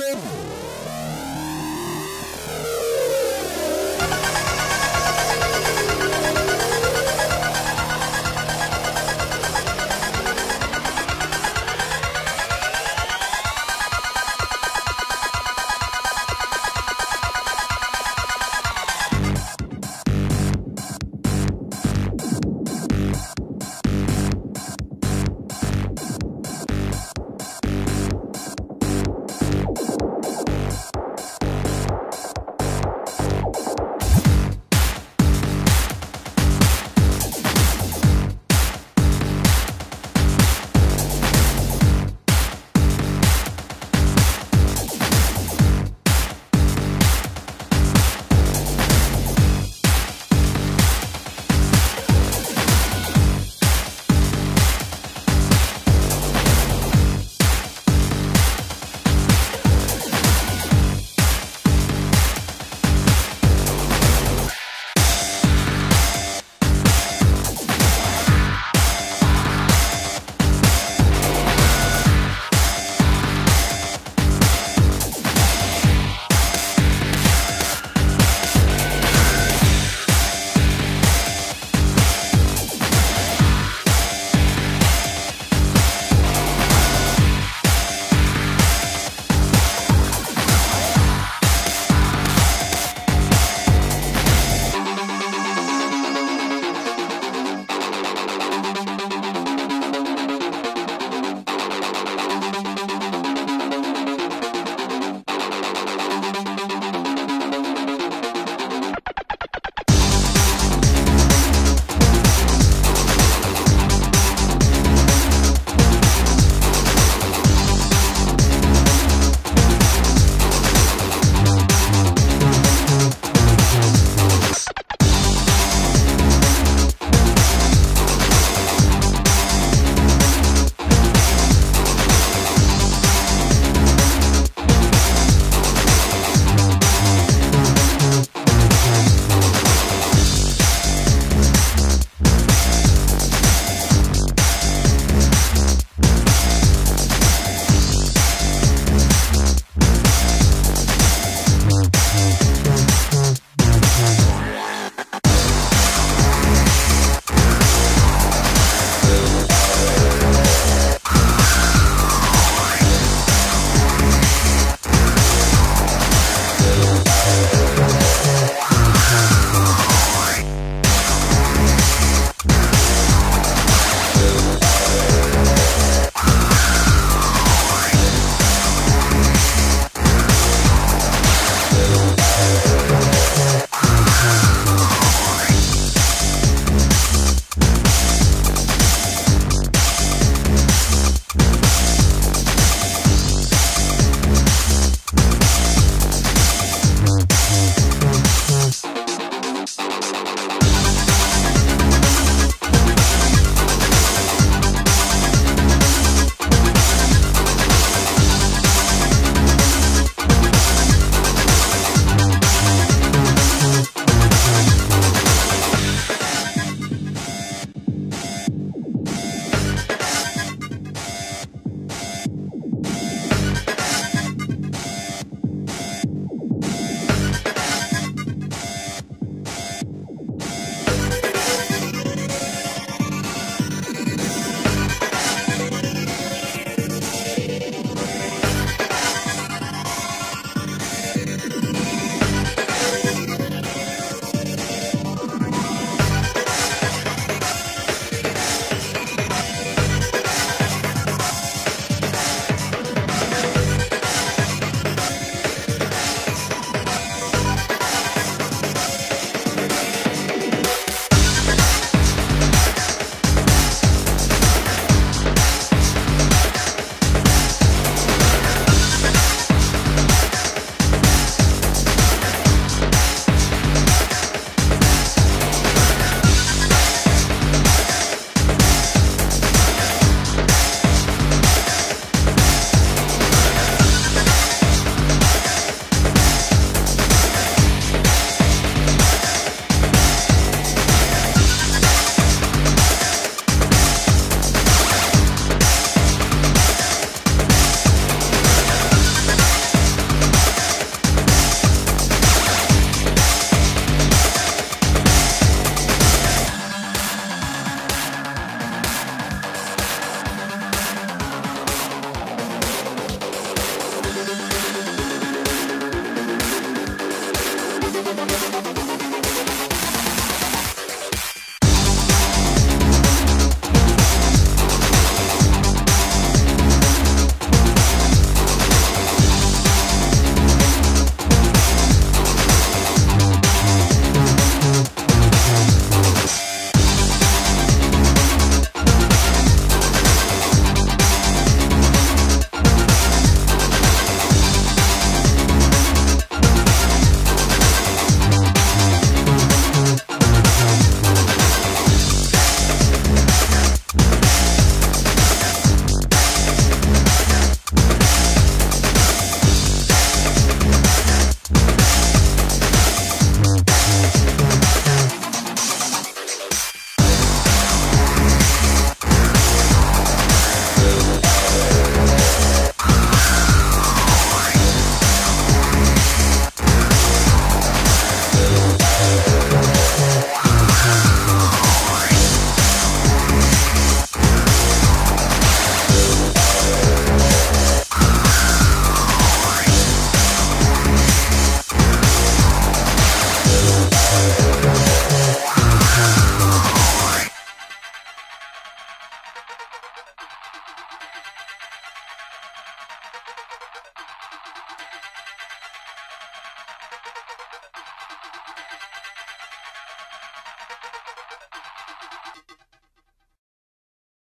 Hallelujah.